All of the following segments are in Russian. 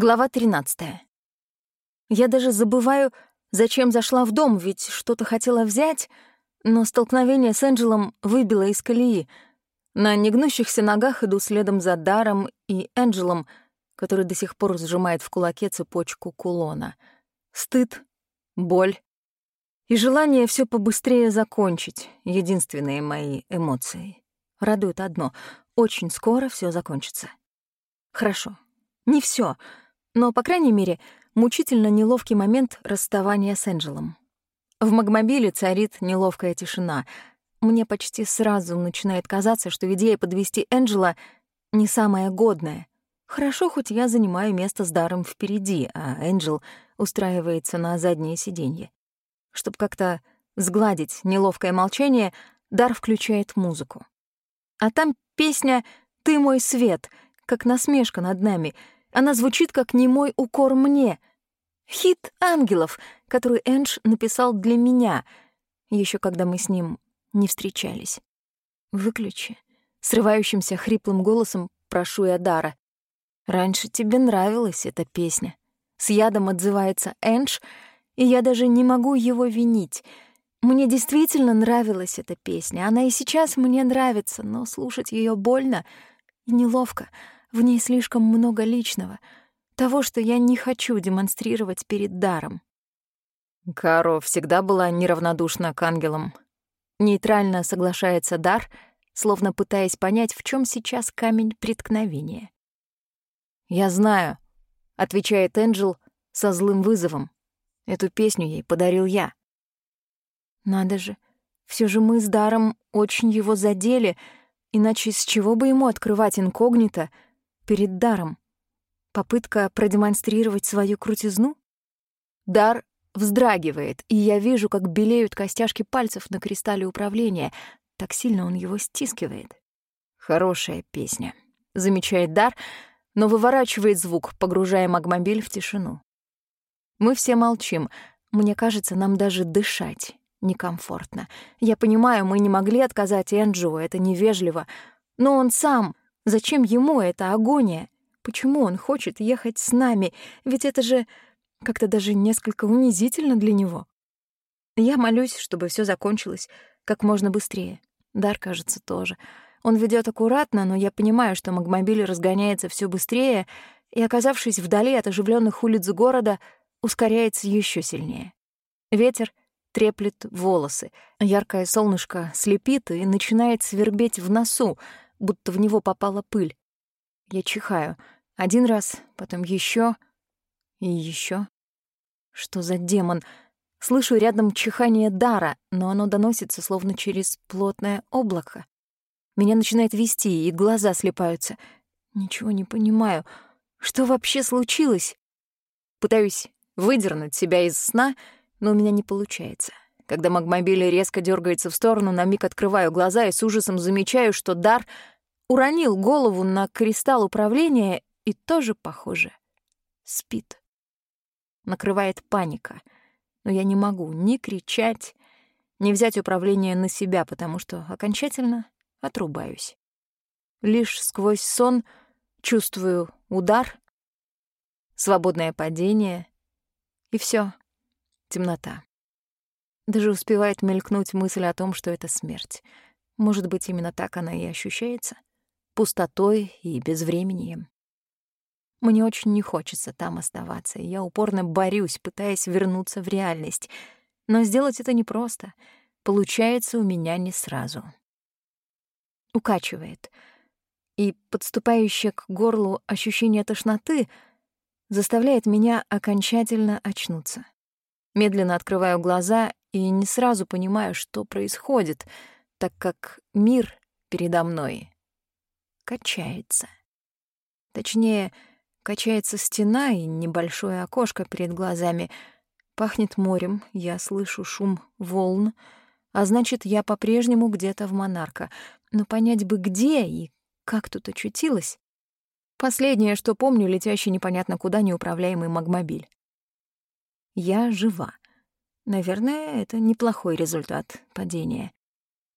Глава 13. Я даже забываю, зачем зашла в дом, ведь что-то хотела взять, но столкновение с Энджелом выбило из колеи. На негнущихся ногах иду следом за Даром и Энджелом, который до сих пор сжимает в кулаке цепочку кулона. Стыд, боль и желание все побыстрее закончить — единственные мои эмоции. Радует одно — очень скоро все закончится. Хорошо. Не все но, по крайней мере, мучительно неловкий момент расставания с Энджелом. В Магмобиле царит неловкая тишина. Мне почти сразу начинает казаться, что идея подвести Энджела не самая годная. Хорошо, хоть я занимаю место с даром впереди, а Энджел устраивается на заднее сиденье. Чтобы как-то сгладить неловкое молчание, дар включает музыку. А там песня «Ты мой свет», как насмешка над нами — она звучит как немой укор мне. Хит ангелов, который Эндж написал для меня, еще когда мы с ним не встречались. Выключи. Срывающимся хриплым голосом прошу я Дара. Раньше тебе нравилась эта песня. С ядом отзывается Эндж, и я даже не могу его винить. Мне действительно нравилась эта песня. Она и сейчас мне нравится, но слушать ее больно и неловко — в ней слишком много личного, того, что я не хочу демонстрировать перед даром. Каро всегда была неравнодушна к ангелам. Нейтрально соглашается дар, словно пытаясь понять, в чем сейчас камень преткновения. «Я знаю», — отвечает Энджел со злым вызовом. «Эту песню ей подарил я». Надо же, все же мы с даром очень его задели, иначе с чего бы ему открывать инкогнито — перед даром. Попытка продемонстрировать свою крутизну? Дар вздрагивает, и я вижу, как белеют костяшки пальцев на кристалле управления. Так сильно он его стискивает. Хорошая песня, замечает Дар, но выворачивает звук, погружая магмобиль в тишину. Мы все молчим. Мне кажется, нам даже дышать некомфортно. Я понимаю, мы не могли отказать Энджу, это невежливо. Но он сам Зачем ему эта агония? Почему он хочет ехать с нами? Ведь это же как-то даже несколько унизительно для него. Я молюсь, чтобы все закончилось как можно быстрее. Дар, кажется, тоже. Он ведет аккуратно, но я понимаю, что магмобиль разгоняется все быстрее и, оказавшись вдали от оживленных улиц города, ускоряется еще сильнее. Ветер треплет волосы, яркое солнышко слепит и начинает свербеть в носу, будто в него попала пыль. Я чихаю. Один раз, потом еще и еще. Что за демон? Слышу рядом чихание дара, но оно доносится словно через плотное облако. Меня начинает вести, и глаза слепаются. Ничего не понимаю. Что вообще случилось? Пытаюсь выдернуть себя из сна, но у меня не получается. Когда магмобиль резко дергается в сторону, на миг открываю глаза и с ужасом замечаю, что дар уронил голову на кристалл управления и тоже, похоже, спит. Накрывает паника, но я не могу ни кричать, ни взять управление на себя, потому что окончательно отрубаюсь. Лишь сквозь сон чувствую удар, свободное падение, и все, темнота. Даже успевает мелькнуть мысль о том, что это смерть. Может быть, именно так она и ощущается? Пустотой и безвременьем. Мне очень не хочется там оставаться, и я упорно борюсь, пытаясь вернуться в реальность. Но сделать это непросто. Получается у меня не сразу. Укачивает. И подступающее к горлу ощущение тошноты заставляет меня окончательно очнуться. Медленно открываю глаза и не сразу понимаю, что происходит, так как мир передо мной качается. Точнее, качается стена и небольшое окошко перед глазами. Пахнет морем, я слышу шум волн, а значит, я по-прежнему где-то в Монарка. Но понять бы где и как тут очутилась. Последнее, что помню, летящий непонятно куда неуправляемый магмобиль. Я жива. Наверное, это неплохой результат падения.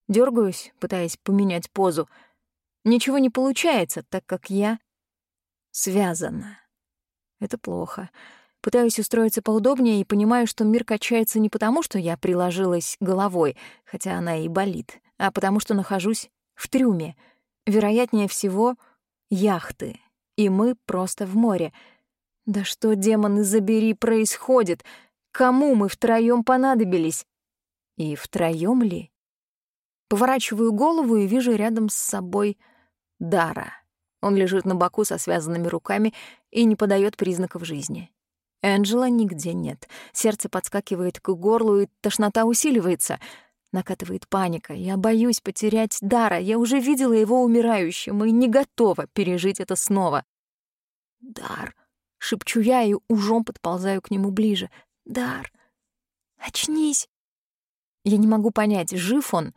Дёргаюсь, пытаясь поменять позу. Ничего не получается, так как я связана. Это плохо. Пытаюсь устроиться поудобнее и понимаю, что мир качается не потому, что я приложилась головой, хотя она и болит, а потому что нахожусь в трюме. Вероятнее всего, яхты. И мы просто в море. Да что, демоны, забери, происходит? Кому мы втроём понадобились? И втроём ли? Поворачиваю голову и вижу рядом с собой Дара. Он лежит на боку со связанными руками и не подает признаков жизни. Энджела нигде нет. Сердце подскакивает к горлу, и тошнота усиливается. Накатывает паника. Я боюсь потерять Дара. Я уже видела его умирающим и не готова пережить это снова. «Дар!» — шепчу я и ужом подползаю к нему ближе. «Дар! Очнись!» Я не могу понять, жив он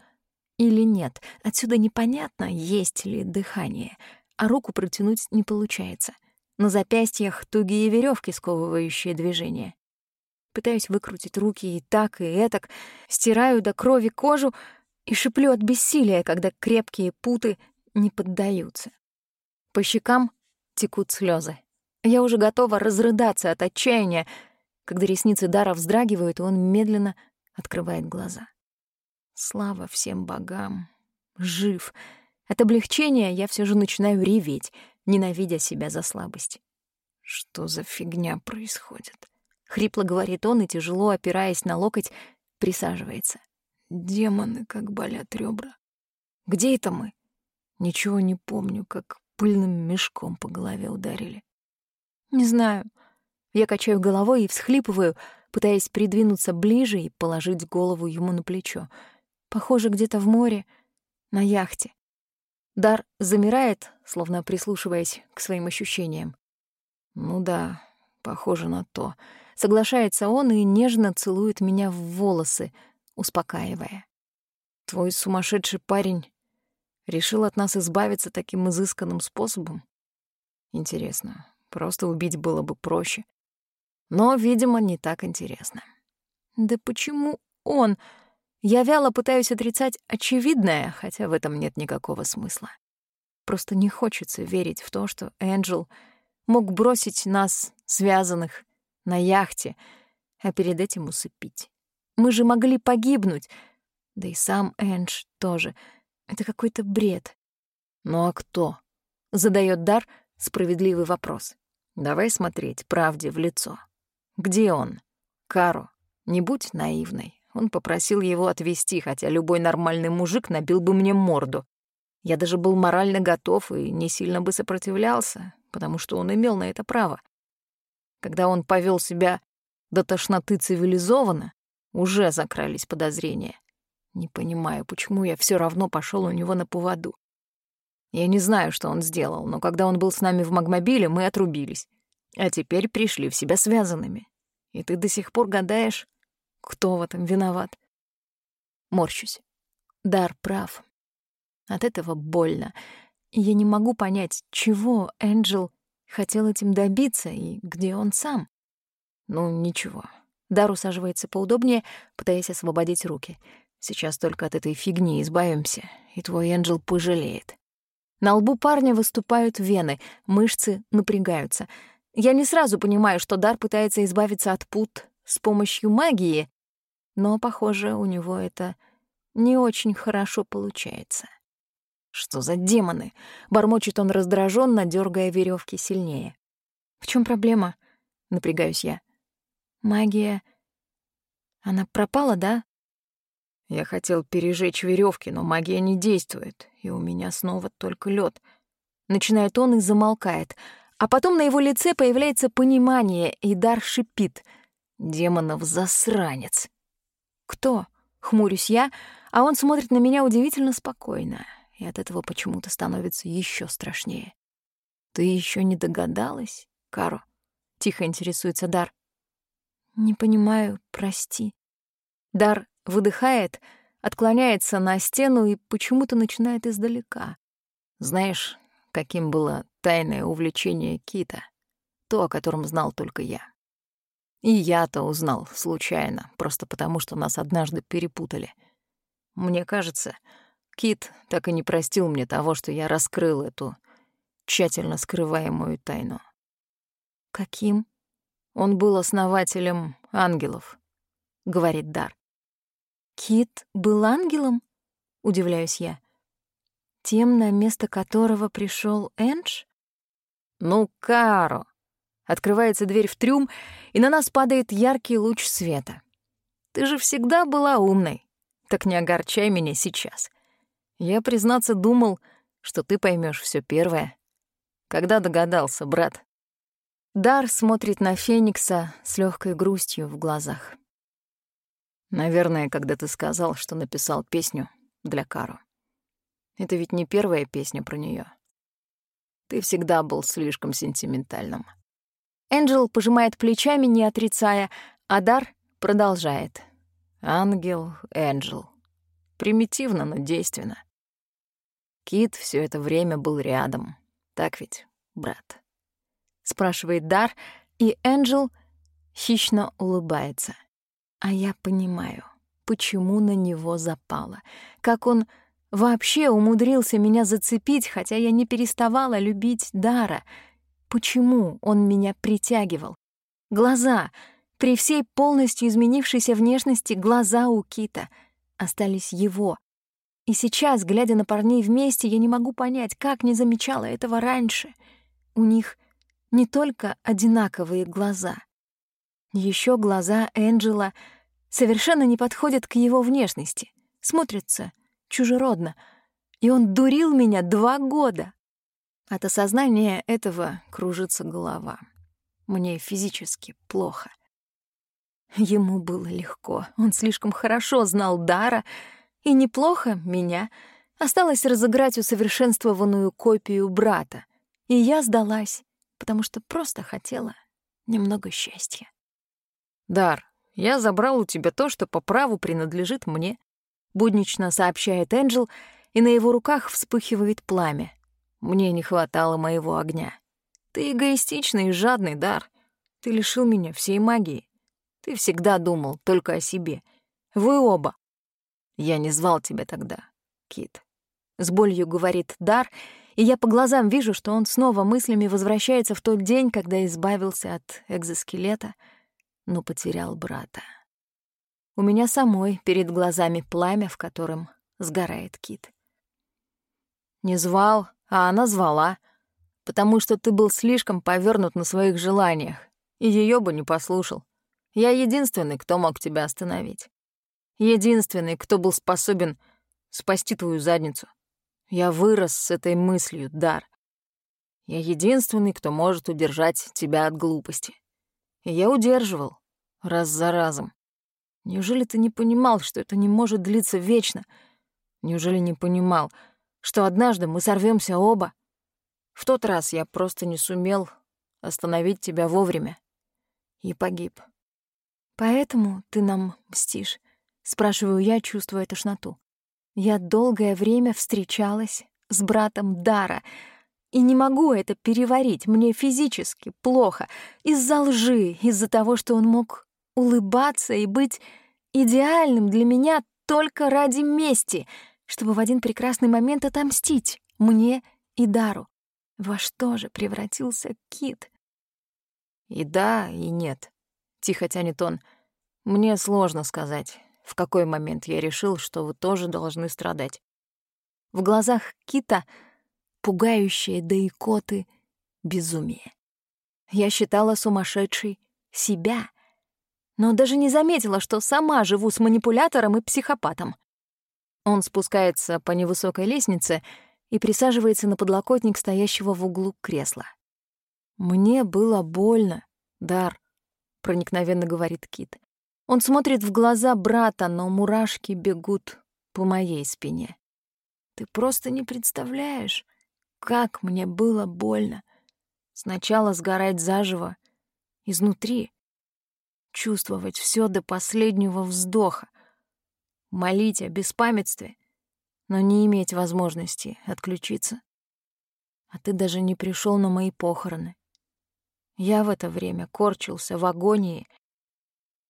или нет. Отсюда непонятно, есть ли дыхание, а руку протянуть не получается. На запястьях тугие веревки, сковывающие движение. Пытаюсь выкрутить руки и так, и этак, стираю до крови кожу и шиплю от бессилия, когда крепкие путы не поддаются. По щекам текут слезы. Я уже готова разрыдаться от отчаяния, когда ресницы Дара вздрагивают, он медленно открывает глаза. Слава всем богам! Жив! От облегчения я все же начинаю реветь — ненавидя себя за слабость. «Что за фигня происходит?» — хрипло говорит он и, тяжело опираясь на локоть, присаживается. «Демоны, как болят ребра. Где это мы?» Ничего не помню, как пыльным мешком по голове ударили. «Не знаю». Я качаю головой и всхлипываю, пытаясь придвинуться ближе и положить голову ему на плечо. Похоже, где-то в море, на яхте. Дар замирает, словно прислушиваясь к своим ощущениям. «Ну да, похоже на то». Соглашается он и нежно целует меня в волосы, успокаивая. «Твой сумасшедший парень решил от нас избавиться таким изысканным способом? Интересно, просто убить было бы проще. Но, видимо, не так интересно». «Да почему он?» Я вяло пытаюсь отрицать очевидное, хотя в этом нет никакого смысла. Просто не хочется верить в то, что Энджел мог бросить нас, связанных, на яхте, а перед этим усыпить. Мы же могли погибнуть. Да и сам Эндж тоже. Это какой-то бред. «Ну а кто?» — задает Дар справедливый вопрос. «Давай смотреть правде в лицо. Где он? Каро, не будь наивной. Он попросил его отвезти, хотя любой нормальный мужик набил бы мне морду. Я даже был морально готов и не сильно бы сопротивлялся, потому что он имел на это право. Когда он повел себя до тошноты цивилизованно, уже закрались подозрения. Не понимаю, почему я все равно пошел у него на поводу. Я не знаю, что он сделал, но когда он был с нами в Магмобиле, мы отрубились. А теперь пришли в себя связанными. И ты до сих пор гадаешь, кто в этом виноват? Морщусь. Дар прав. От этого больно. Я не могу понять, чего Энджел хотел этим добиться и где он сам. Ну, ничего. Дар усаживается поудобнее, пытаясь освободить руки. Сейчас только от этой фигни избавимся, и твой Энджел пожалеет. На лбу парня выступают вены, мышцы напрягаются. Я не сразу понимаю, что Дар пытается избавиться от пут с помощью магии, но, похоже, у него это не очень хорошо получается. Что за демоны? Бормочет он раздраженно, дергая веревки сильнее. В чем проблема? Напрягаюсь я. Магия. Она пропала, да? Я хотел пережечь веревки, но магия не действует, и у меня снова только лед. Начинает он и замолкает, а потом на его лице появляется понимание, и дар шипит. Демонов засранец. «Кто?» — хмурюсь я, а он смотрит на меня удивительно спокойно, и от этого почему-то становится еще страшнее. «Ты еще не догадалась, Каро?» — тихо интересуется Дар. «Не понимаю, прости». Дар выдыхает, отклоняется на стену и почему-то начинает издалека. Знаешь, каким было тайное увлечение Кита? То, о котором знал только я. И я-то узнал случайно, просто потому, что нас однажды перепутали. Мне кажется, Кит так и не простил мне того, что я раскрыл эту тщательно скрываемую тайну. Каким? Он был основателем ангелов, говорит Дар. Кит был ангелом? Удивляюсь я. Тем, на место которого пришел Эндж? Ну, Каро. Открывается дверь в трюм, и на нас падает яркий луч света. Ты же всегда была умной. Так не огорчай меня сейчас. Я, признаться, думал, что ты поймешь все первое. Когда догадался, брат? Дар смотрит на Феникса с легкой грустью в глазах. Наверное, когда ты сказал, что написал песню для Каро. Это ведь не первая песня про нее. Ты всегда был слишком сентиментальным. Энджел пожимает плечами, не отрицая, а Дар продолжает. Ангел, Энджел. Примитивно, но действенно. Кит все это время был рядом. Так ведь, брат? Спрашивает Дар, и Энджел хищно улыбается. А я понимаю, почему на него запало. Как он вообще умудрился меня зацепить, хотя я не переставала любить Дара. Почему он меня притягивал? Глаза. При всей полностью изменившейся внешности глаза у Кита остались его. И сейчас, глядя на парней вместе, я не могу понять, как не замечала этого раньше. У них не только одинаковые глаза. Еще глаза Энджела совершенно не подходят к его внешности, смотрятся чужеродно, и он дурил меня два года. От осознания этого кружится голова. Мне физически плохо. Ему было легко, он слишком хорошо знал Дара — и неплохо меня. Осталось разыграть усовершенствованную копию брата. И я сдалась, потому что просто хотела немного счастья. «Дар, я забрал у тебя то, что по праву принадлежит мне», — буднично сообщает Энджел, и на его руках вспыхивает пламя. «Мне не хватало моего огня. Ты эгоистичный и жадный, Дар. Ты лишил меня всей магии. Ты всегда думал только о себе. Вы оба я не звал тебя тогда, Кит. С болью говорит Дар, и я по глазам вижу, что он снова мыслями возвращается в тот день, когда избавился от экзоскелета, но потерял брата. У меня самой перед глазами пламя, в котором сгорает Кит. Не звал, а она звала, потому что ты был слишком повернут на своих желаниях, и ее бы не послушал. Я единственный, кто мог тебя остановить. Единственный, кто был способен спасти твою задницу. Я вырос с этой мыслью, Дар. Я единственный, кто может удержать тебя от глупости. И я удерживал, раз за разом. Неужели ты не понимал, что это не может длиться вечно? Неужели не понимал, что однажды мы сорвемся оба? В тот раз я просто не сумел остановить тебя вовремя и погиб. Поэтому ты нам мстишь. Спрашиваю я, чувствуя тошноту. Я долгое время встречалась с братом Дара и не могу это переварить. Мне физически плохо. Из-за лжи, из-за того, что он мог улыбаться и быть идеальным для меня только ради мести, чтобы в один прекрасный момент отомстить мне и Дару. Во что же превратился Кит? И да, и нет. Тихо тянет он. Мне сложно сказать в какой момент я решил, что вы тоже должны страдать. В глазах Кита пугающее да икоты безумие. Я считала сумасшедшей себя, но даже не заметила, что сама живу с манипулятором и психопатом. Он спускается по невысокой лестнице и присаживается на подлокотник стоящего в углу кресла. «Мне было больно, Дар», — проникновенно говорит Кит. Он смотрит в глаза брата, но мурашки бегут по моей спине. Ты просто не представляешь, как мне было больно. Сначала сгорать заживо, изнутри, чувствовать все до последнего вздоха, молить о беспамятстве, но не иметь возможности отключиться. А ты даже не пришел на мои похороны. Я в это время корчился в агонии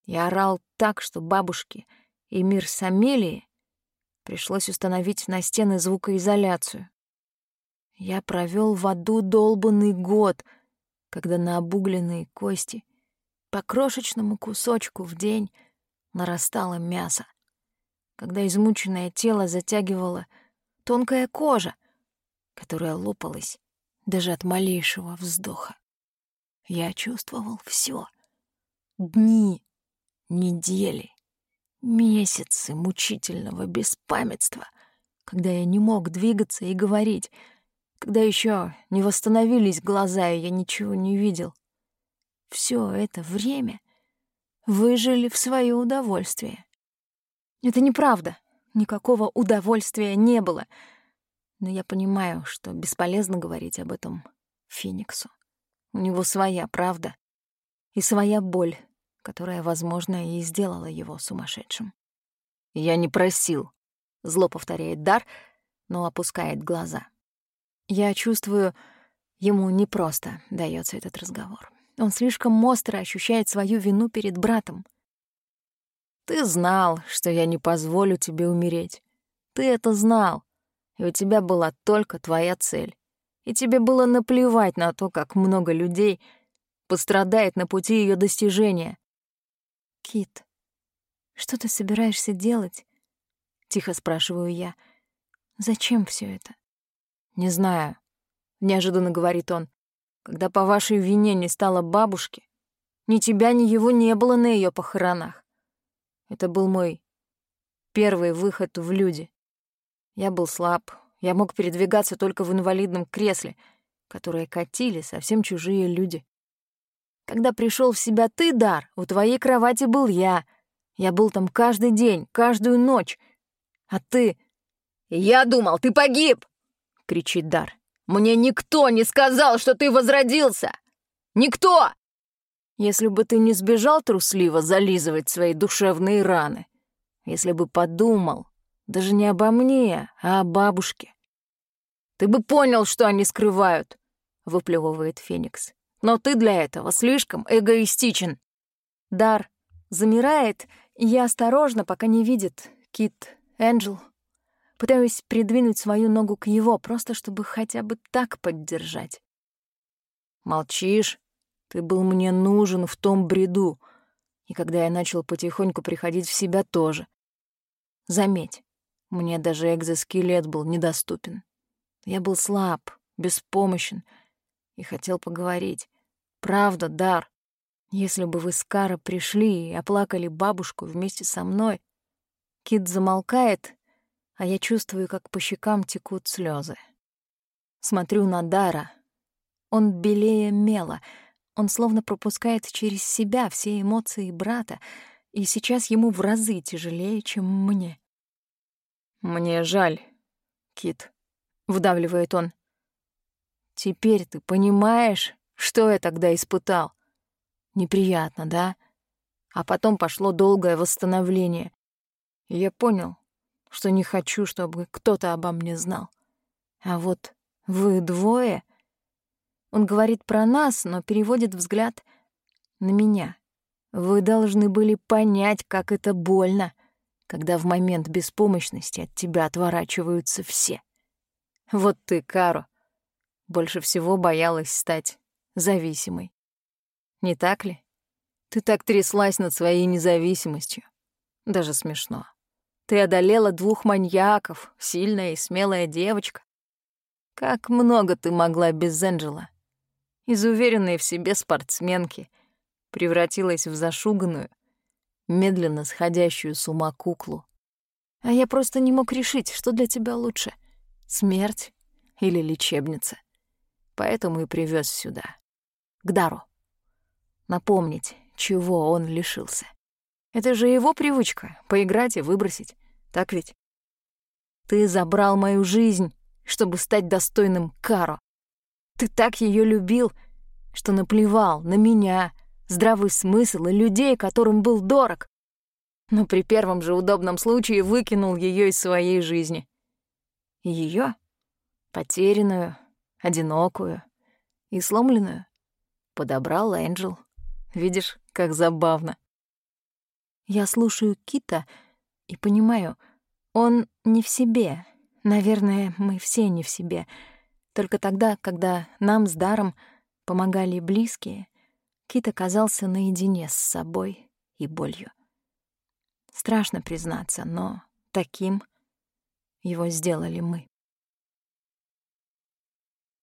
я орал так, что бабушке и мир с Амелией пришлось установить на стены звукоизоляцию. Я провел в аду долбанный год, когда на обугленные кости по крошечному кусочку в день нарастало мясо, когда измученное тело затягивало тонкая кожа, которая лопалась даже от малейшего вздоха. Я чувствовал все: Дни, недели, месяцы мучительного беспамятства, когда я не мог двигаться и говорить, когда еще не восстановились глаза, и я ничего не видел. Все это время выжили в свое удовольствие. Это неправда. Никакого удовольствия не было. Но я понимаю, что бесполезно говорить об этом Фениксу. У него своя правда и своя боль, которая, возможно, и сделала его сумасшедшим. «Я не просил», — зло повторяет Дар, но опускает глаза. Я чувствую, ему непросто дается этот разговор. Он слишком остро ощущает свою вину перед братом. «Ты знал, что я не позволю тебе умереть. Ты это знал, и у тебя была только твоя цель. И тебе было наплевать на то, как много людей пострадает на пути ее достижения. «Кит, что ты собираешься делать?» — тихо спрашиваю я. «Зачем все это?» «Не знаю», — неожиданно говорит он. «Когда по вашей вине не стало бабушки, ни тебя, ни его не было на ее похоронах. Это был мой первый выход в люди. Я был слаб, я мог передвигаться только в инвалидном кресле, которое катили совсем чужие люди. Когда пришел в себя ты, Дар, у твоей кровати был я. Я был там каждый день, каждую ночь. А ты... «Я думал, ты погиб!» — кричит Дар. «Мне никто не сказал, что ты возродился! Никто!» Если бы ты не сбежал трусливо зализывать свои душевные раны, если бы подумал, даже не обо мне, а о бабушке, ты бы понял, что они скрывают, — выплевывает Феникс но ты для этого слишком эгоистичен. Дар замирает, и я осторожно, пока не видит Кит Энджел. Пытаюсь придвинуть свою ногу к его, просто чтобы хотя бы так поддержать. Молчишь? Ты был мне нужен в том бреду. И когда я начал потихоньку приходить в себя тоже. Заметь, мне даже экзоскелет был недоступен. Я был слаб, беспомощен и хотел поговорить. Правда, Дар. Если бы вы с Кара пришли и оплакали бабушку вместе со мной... Кит замолкает, а я чувствую, как по щекам текут слезы. Смотрю на Дара. Он белее мела. Он словно пропускает через себя все эмоции брата, и сейчас ему в разы тяжелее, чем мне. «Мне жаль, Кит», — вдавливает он. «Теперь ты понимаешь, что я тогда испытал? Неприятно, да? А потом пошло долгое восстановление. Я понял, что не хочу, чтобы кто-то обо мне знал. А вот вы двое... Он говорит про нас, но переводит взгляд на меня. Вы должны были понять, как это больно, когда в момент беспомощности от тебя отворачиваются все. Вот ты, Каро, больше всего боялась стать зависимой. Не так ли? Ты так тряслась над своей независимостью. Даже смешно. Ты одолела двух маньяков, сильная и смелая девочка. Как много ты могла без Энджела. Из уверенной в себе спортсменки превратилась в зашуганную, медленно сходящую с ума куклу. А я просто не мог решить, что для тебя лучше — смерть или лечебница. Поэтому и привез сюда к Дару. Напомнить, чего он лишился. Это же его привычка — поиграть и выбросить. Так ведь? Ты забрал мою жизнь, чтобы стать достойным Каро. Ты так ее любил, что наплевал на меня, здравый смысл и людей, которым был дорог. Но при первом же удобном случае выкинул ее из своей жизни. Ее, потерянную, одинокую и сломленную, подобрал Энджел. Видишь, как забавно. Я слушаю Кита и понимаю, он не в себе. Наверное, мы все не в себе. Только тогда, когда нам с даром помогали близкие, Кит оказался наедине с собой и болью. Страшно признаться, но таким его сделали мы.